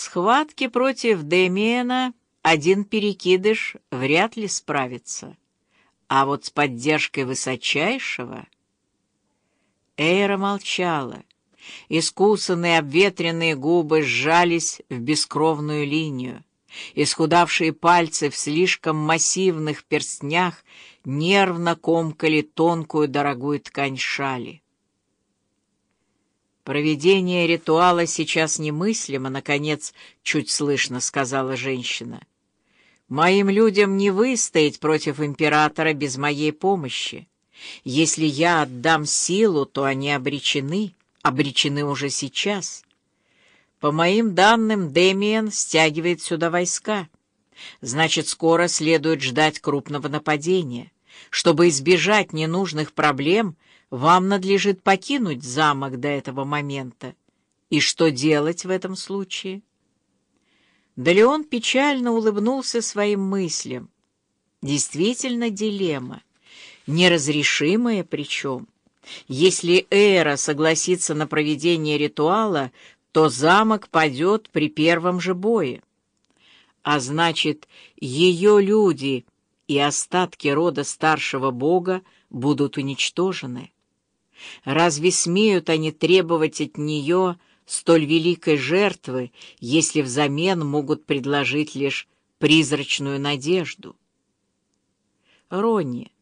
схватке против Демиена один перекидыш вряд ли справится. А вот с поддержкой высочайшего... Эйра молчала. Искусанные обветренные губы сжались в бескровную линию. Исхудавшие пальцы в слишком массивных перстнях нервно комкали тонкую дорогую ткань шали. «Проведение ритуала сейчас немыслимо», — наконец чуть слышно сказала женщина. «Моим людям не выстоять против императора без моей помощи. Если я отдам силу, то они обречены, обречены уже сейчас». По моим данным, Демиен стягивает сюда войска. Значит, скоро следует ждать крупного нападения. Чтобы избежать ненужных проблем, вам надлежит покинуть замок до этого момента. И что делать в этом случае? Да Леон печально улыбнулся своим мыслям. Действительно дилемма, неразрешимая причем. Если Эра согласится на проведение ритуала, то замок падет при первом же бое. А значит, ее люди и остатки рода старшего бога будут уничтожены. Разве смеют они требовать от нее столь великой жертвы, если взамен могут предложить лишь призрачную надежду? Ронни,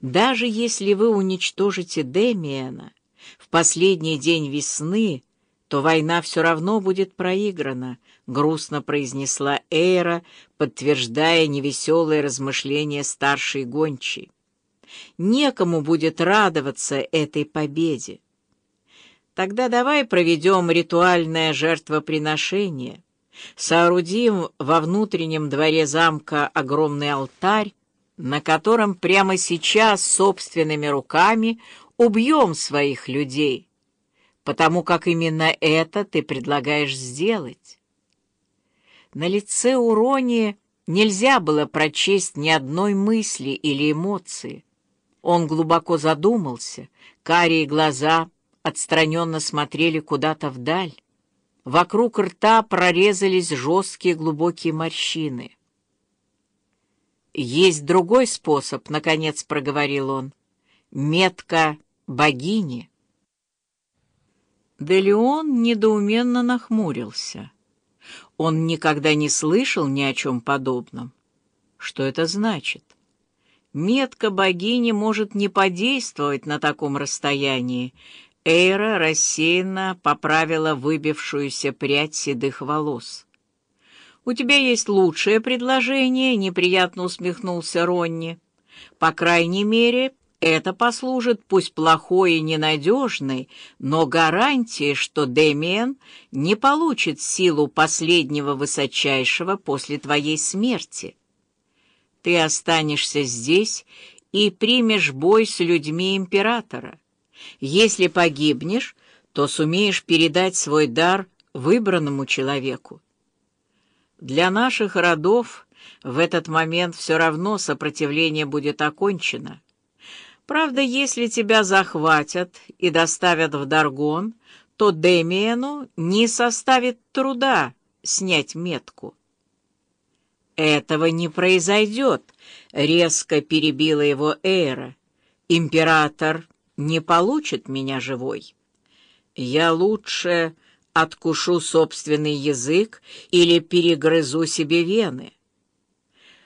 даже если вы уничтожите Демиана в последний день весны, то война все равно будет проиграна, — грустно произнесла Эйра, подтверждая невеселые размышления старшей гончей. Некому будет радоваться этой победе. Тогда давай проведем ритуальное жертвоприношение, соорудим во внутреннем дворе замка огромный алтарь, на котором прямо сейчас собственными руками убьем своих людей, потому как именно это ты предлагаешь сделать. На лице Урони нельзя было прочесть ни одной мысли или эмоции. Он глубоко задумался, карие глаза отстраненно смотрели куда-то вдаль. Вокруг рта прорезались жесткие глубокие морщины. «Есть другой способ», — наконец проговорил он. «Метка богини». Де Леон недоуменно нахмурился. Он никогда не слышал ни о чем подобном. Что это значит? Метка богини может не подействовать на таком расстоянии. Эйра рассеянно поправила выбившуюся прядь седых волос. «У тебя есть лучшее предложение?» — неприятно усмехнулся Ронни. «По крайней мере, это послужит пусть плохой и ненадежной, но гарантией, что Дэмиен не получит силу последнего высочайшего после твоей смерти. Ты останешься здесь и примешь бой с людьми императора. Если погибнешь, то сумеешь передать свой дар выбранному человеку. Для наших родов в этот момент все равно сопротивление будет окончено. Правда, если тебя захватят и доставят в Даргон, то Демиену не составит труда снять метку. «Этого не произойдет», — резко перебила его Эйра. «Император не получит меня живой. Я лучше откушу собственный язык или перегрызу себе вены.